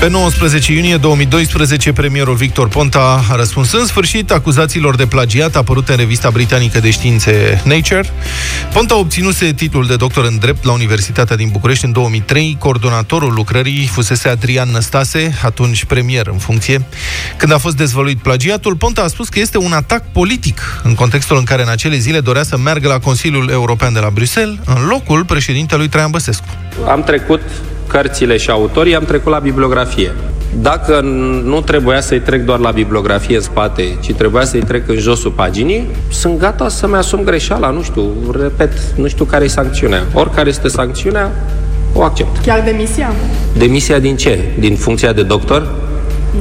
Pe 19 iunie 2012, premierul Victor Ponta a răspuns în sfârșit acuzațiilor de plagiat apărute în revista britanică de științe Nature. Ponta obținuse titlul de doctor în drept la Universitatea din București în 2003. Coordonatorul lucrării fusese Adrian Năstase, atunci premier în funcție. Când a fost dezvăluit plagiatul, Ponta a spus că este un atac politic, în contextul în care în acele zile dorea să meargă la Consiliul European de la Bruxelles, în locul președintelui Traian Băsescu. Am trecut cărțile și autorii, am trecut la bibliografie. Dacă nu trebuia să-i trec doar la bibliografie în spate, ci trebuia să-i trec în josul paginii, sunt gata să-mi asum greșeala, nu știu, repet, nu știu care e sancțiunea. Oricare este sancțiunea, o accept. Chiar demisia? Demisia din ce? Din funcția de doctor?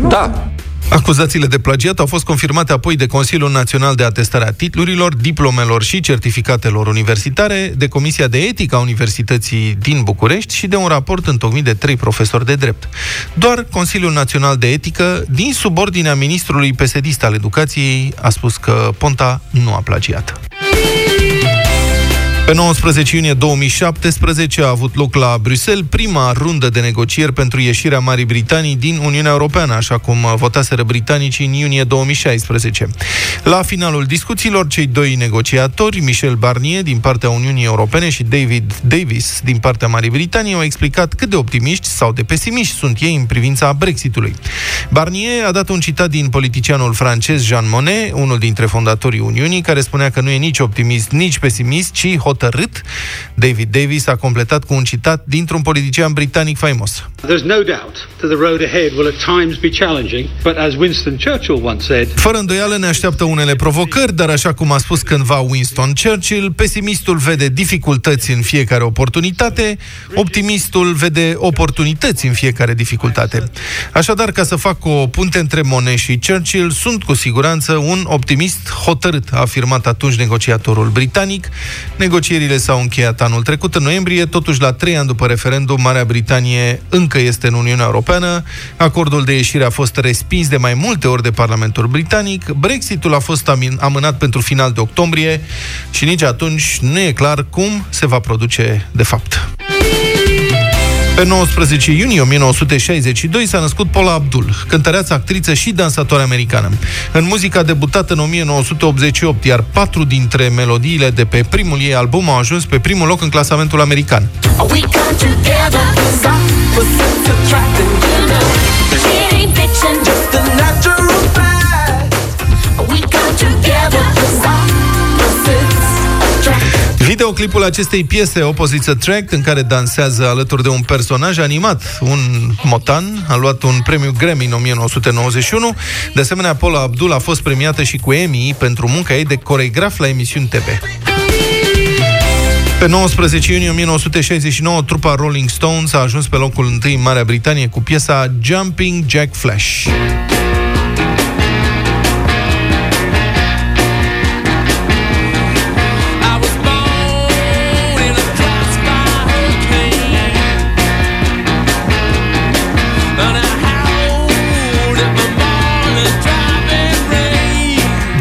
Nu. Da, Acuzațiile de plagiat au fost confirmate apoi de Consiliul Național de Atestare a Titlurilor, Diplomelor și Certificatelor Universitare, de Comisia de Etică a Universității din București și de un raport întocmit de trei profesori de drept. Doar Consiliul Național de Etică, din subordinea ministrului pesedist al educației, a spus că Ponta nu a plagiat. Pe 19 iunie 2017 a avut loc la Bruxelles prima rundă de negocieri pentru ieșirea Marii Britanii din Uniunea Europeană, așa cum votaseră britanicii în iunie 2016. La finalul discuțiilor, cei doi negociatori, Michel Barnier din partea Uniunii Europene și David Davis din partea Marii Britanii, au explicat cât de optimiști sau de pesimiști sunt ei în privința Brexitului. Barnier a dat un citat din politicianul francez Jean Monnet, unul dintre fondatorii Uniunii, care spunea că nu e nici optimist, nici pesimist, ci hotărât. David Davis a completat cu un citat dintr-un politician britanic faimos. There's no doubt that the road ahead will at times be challenging, but as Winston Churchill once said, Fără îndoială ne așteaptă unele provocări, dar așa cum a spus cândva Winston Churchill, pesimistul vede dificultăți în fiecare oportunitate, optimistul vede oportunități în fiecare dificultate. Așadar, ca să fac o punte între Monet și Churchill, sunt cu siguranță un optimist hotărât, a afirmat atunci negociatorul britanic. Negocierile s-au încheiat anul trecut, în noiembrie, totuși la trei ani după referendum, Marea Britanie încă este în Uniunea Europeană. Acordul de ieșire a fost respins de mai multe ori de Parlamentul Britanic. Brexitul a fost amânat pentru final de octombrie și nici atunci nu e clar cum se va produce de fapt. Pe 19 iunie 1962 s-a născut Paula Abdul, cântăreață, actriță și dansatoare americană. În muzica a debutat în 1988, iar patru dintre melodiile de pe primul ei album au ajuns pe primul loc în clasamentul american. Videoclipul acestei piese, Opposite Track, în care dansează alături de un personaj animat, un motan, a luat un premiu Grammy în 1991. De asemenea, Paula Abdul a fost premiată și cu Emmy pentru munca ei de coregraf la emisiuni TV. Pe 19 iunie 1969, trupa Rolling Stones a ajuns pe locul întâi în Marea Britanie cu piesa Jumping Jack Flash.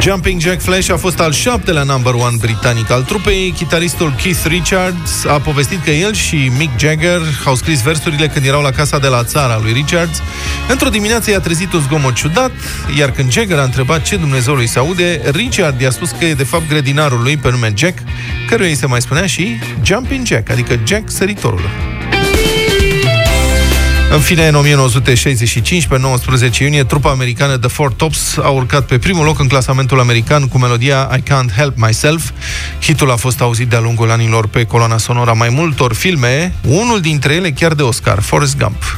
Jumping Jack Flash a fost al șaptelea number one britanic al trupei. Chitaristul Keith Richards a povestit că el și Mick Jagger au scris versurile când erau la casa de la țara lui Richards. Într-o dimineață i-a trezit un zgomot ciudat, iar când Jagger a întrebat ce Dumnezeu lui se aude, Richard i-a spus că e de fapt grădinarul lui pe nume Jack, căruia îi se mai spunea și Jumping Jack, adică Jack săritorul. În fine, în 1965, pe 19 iunie, trupa americană The Four Tops a urcat pe primul loc în clasamentul american cu melodia I Can't Help Myself. Hitul a fost auzit de-a lungul anilor pe coloana sonora mai multor filme, unul dintre ele chiar de Oscar, Forrest Gump.